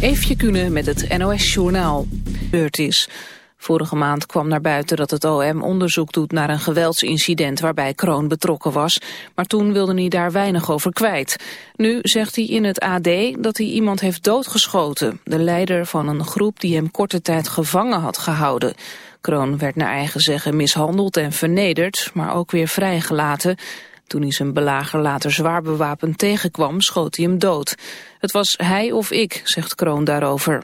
Eefje Kunnen met het NOS-journaal. Beurt is. Vorige maand kwam naar buiten dat het OM onderzoek doet naar een geweldsincident waarbij Kroon betrokken was, maar toen wilde hij daar weinig over kwijt. Nu zegt hij in het AD dat hij iemand heeft doodgeschoten, de leider van een groep die hem korte tijd gevangen had gehouden. Kroon werd naar eigen zeggen mishandeld en vernederd, maar ook weer vrijgelaten. Toen hij zijn belager later zwaar bewapend tegenkwam, schoot hij hem dood. Het was hij of ik, zegt Kroon daarover.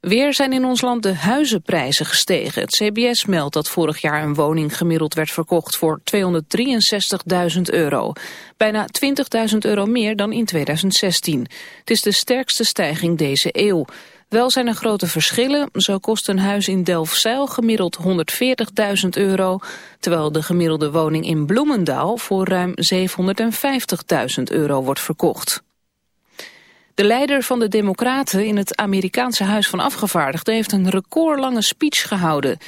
Weer zijn in ons land de huizenprijzen gestegen. Het CBS meldt dat vorig jaar een woning gemiddeld werd verkocht voor 263.000 euro. Bijna 20.000 euro meer dan in 2016. Het is de sterkste stijging deze eeuw. Wel zijn er grote verschillen. Zo kost een huis in Delfzijl gemiddeld 140.000 euro... terwijl de gemiddelde woning in Bloemendaal voor ruim 750.000 euro wordt verkocht. De leider van de Democraten in het Amerikaanse Huis van Afgevaardigden... heeft een recordlange speech gehouden...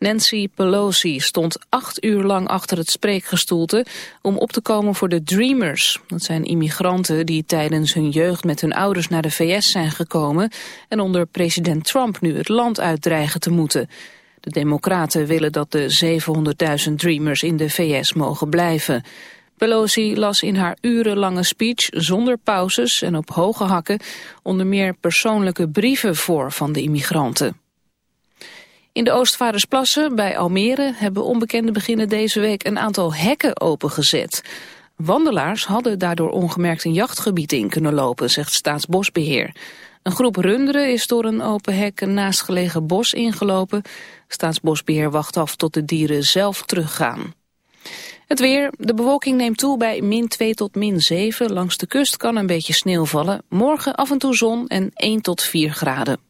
Nancy Pelosi stond acht uur lang achter het spreekgestoelte om op te komen voor de Dreamers. Dat zijn immigranten die tijdens hun jeugd met hun ouders naar de VS zijn gekomen en onder president Trump nu het land uitdreigen te moeten. De democraten willen dat de 700.000 Dreamers in de VS mogen blijven. Pelosi las in haar urenlange speech zonder pauzes en op hoge hakken onder meer persoonlijke brieven voor van de immigranten. In de Oostvaardersplassen bij Almere hebben onbekenden beginnen deze week een aantal hekken opengezet. Wandelaars hadden daardoor ongemerkt een jachtgebied in kunnen lopen, zegt Staatsbosbeheer. Een groep runderen is door een open hek een naastgelegen bos ingelopen. Staatsbosbeheer wacht af tot de dieren zelf teruggaan. Het weer, de bewolking neemt toe bij min 2 tot min 7. Langs de kust kan een beetje sneeuw vallen. Morgen af en toe zon en 1 tot 4 graden.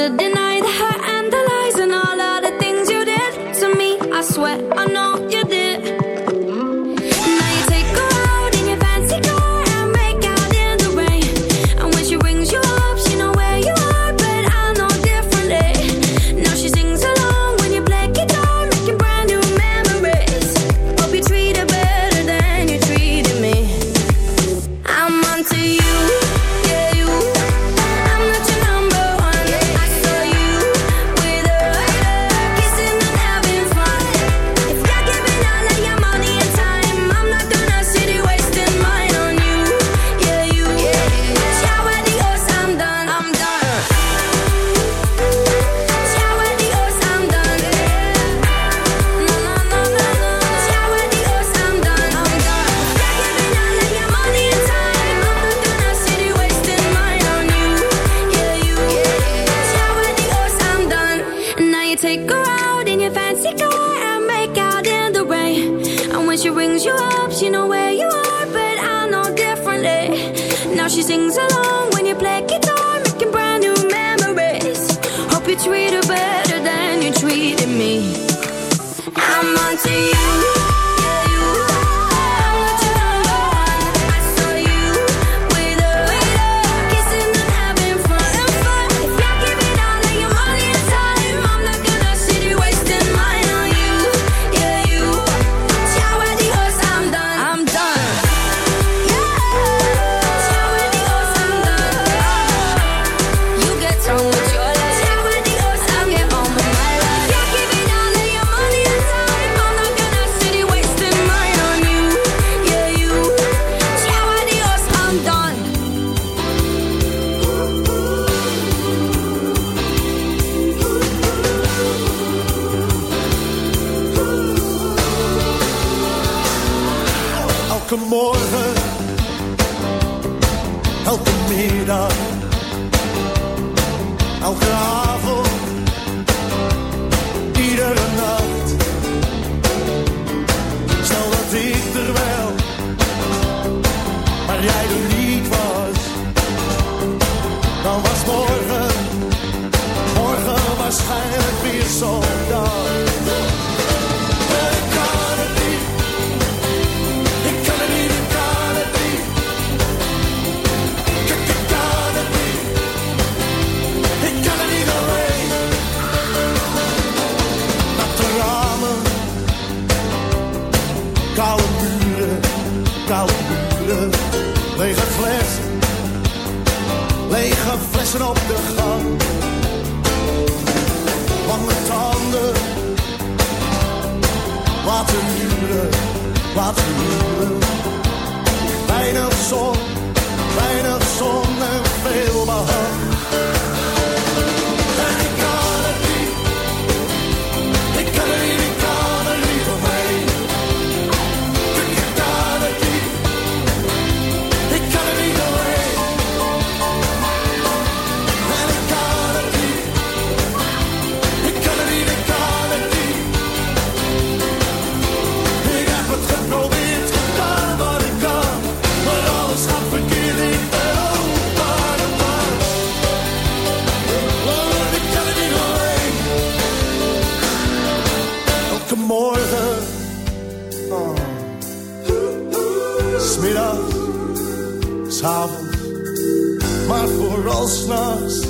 To deny als s'nachts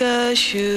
like a shoe.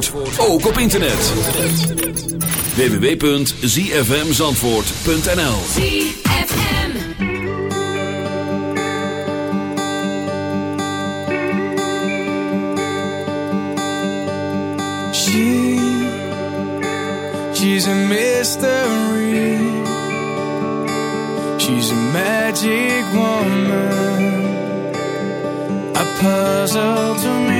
Zandvoort ook op internet. www.zfmzandvoort.nl She's a mystery. She's a magic woman. A puzzle to me.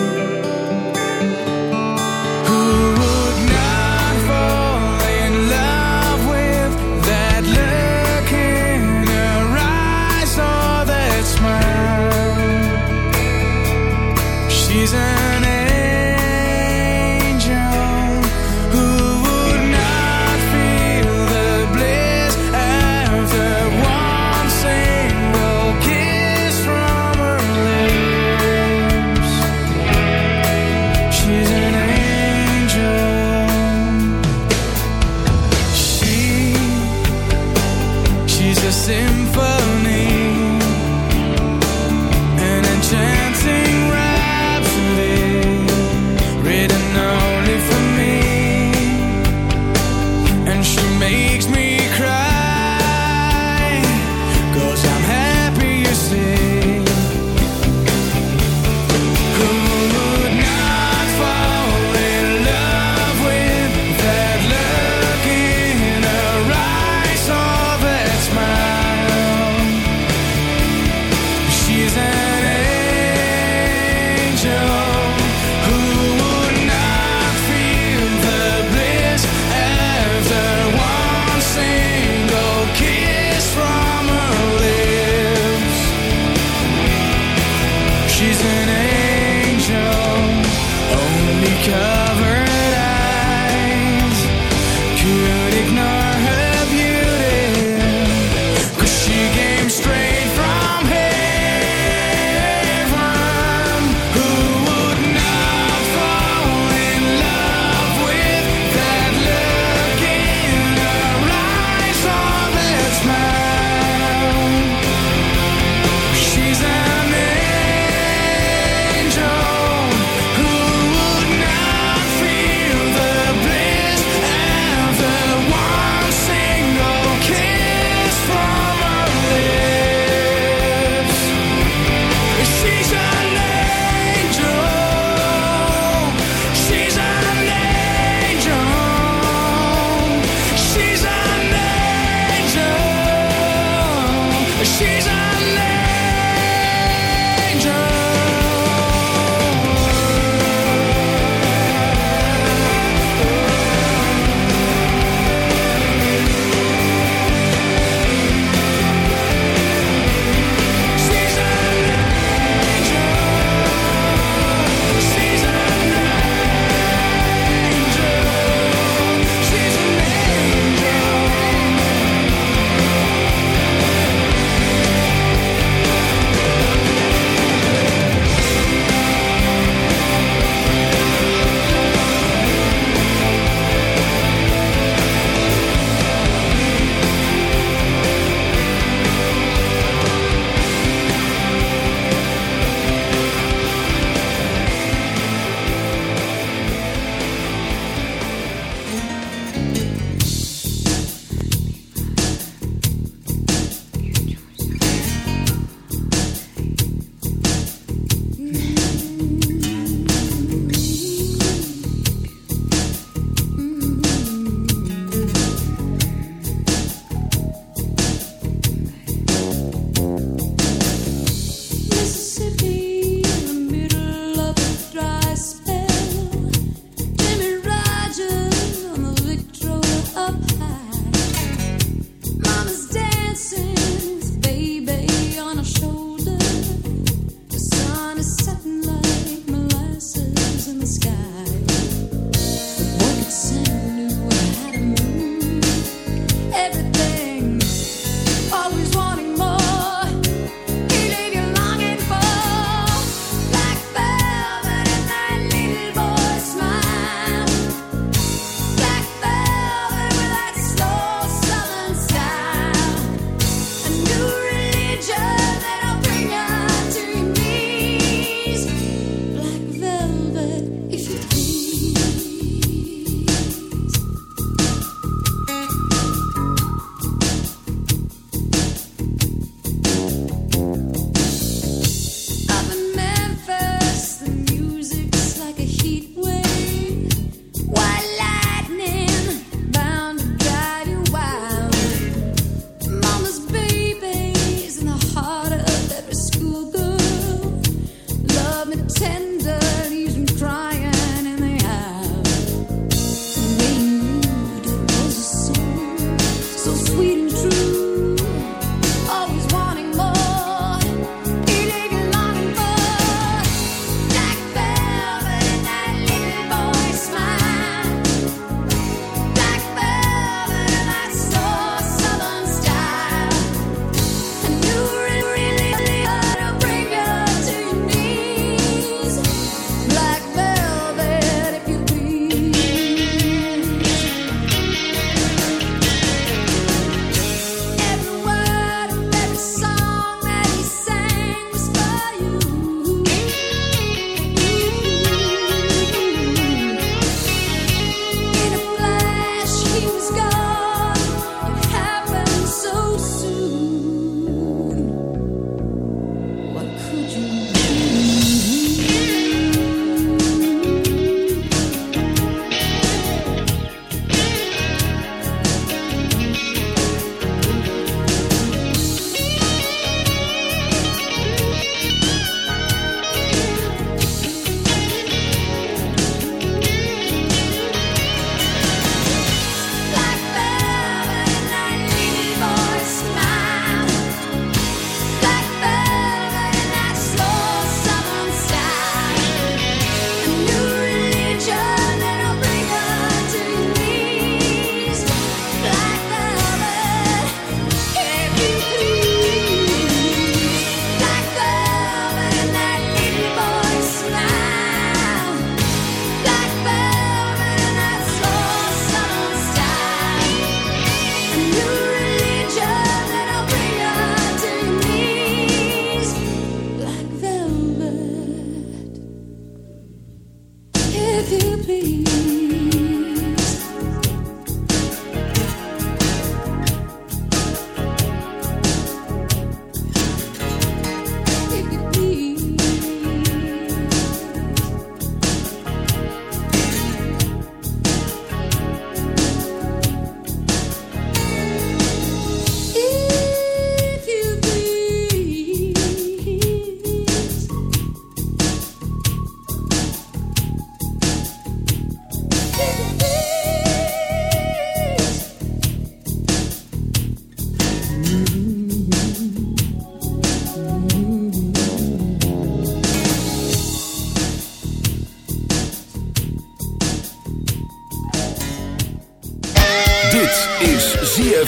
deeply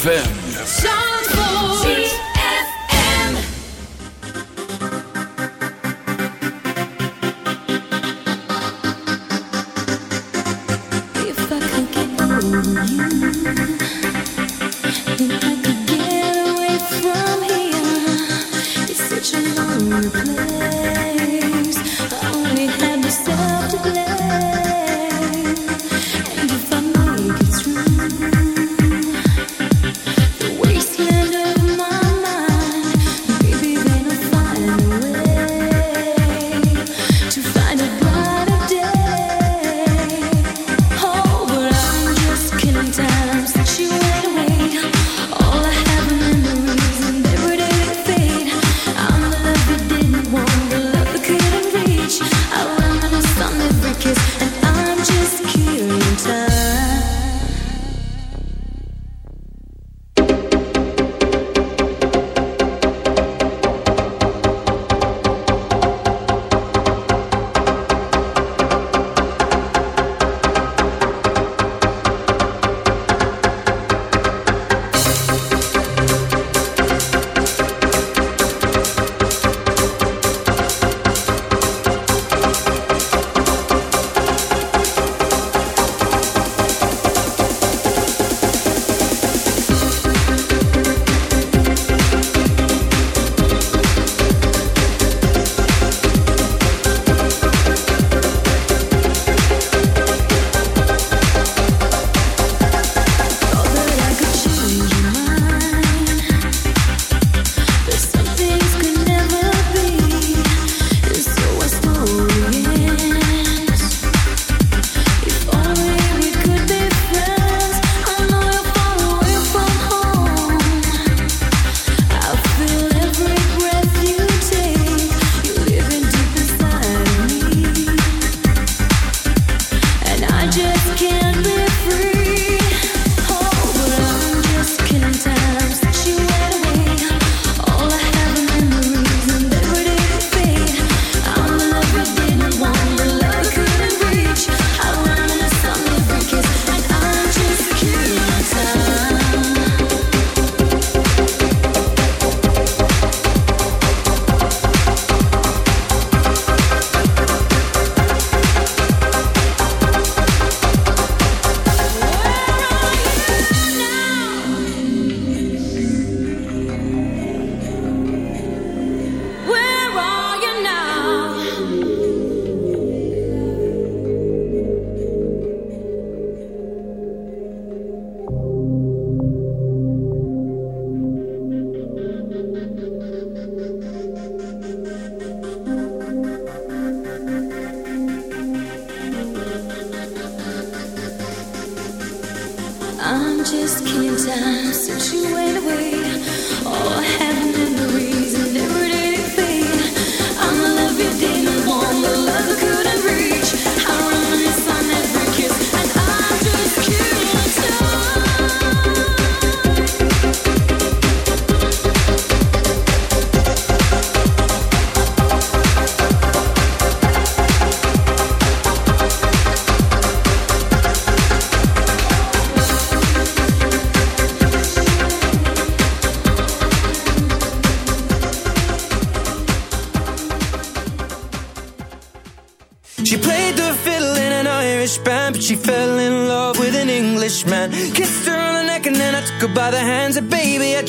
ZFM.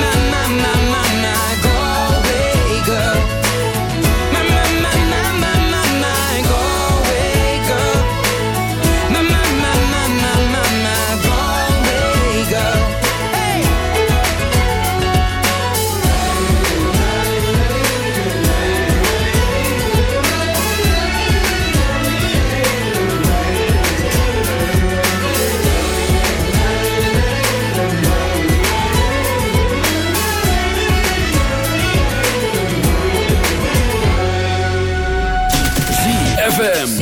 na na na na ZFM.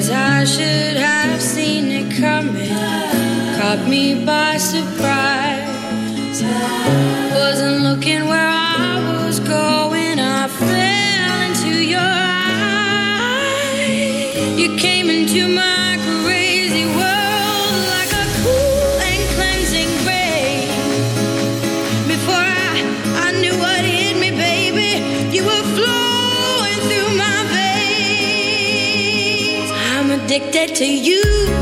Guess I should have seen it coming. caught me by surprise. To you.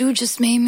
You just made me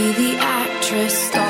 be the actress starring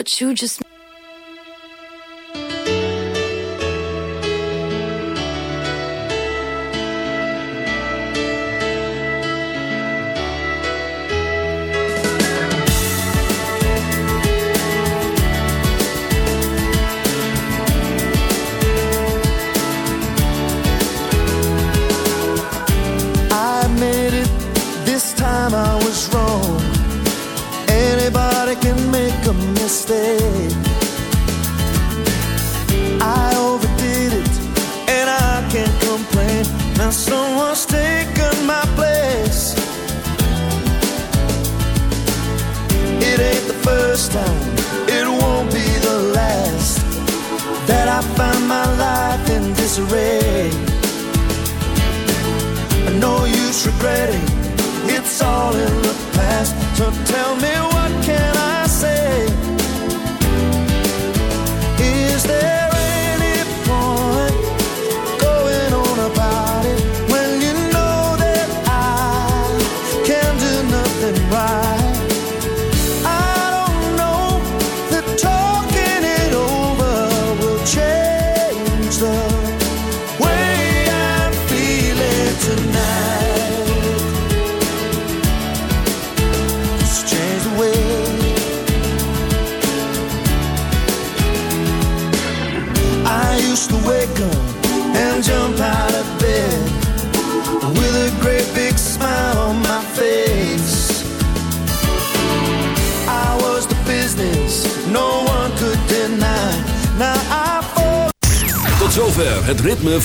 What you just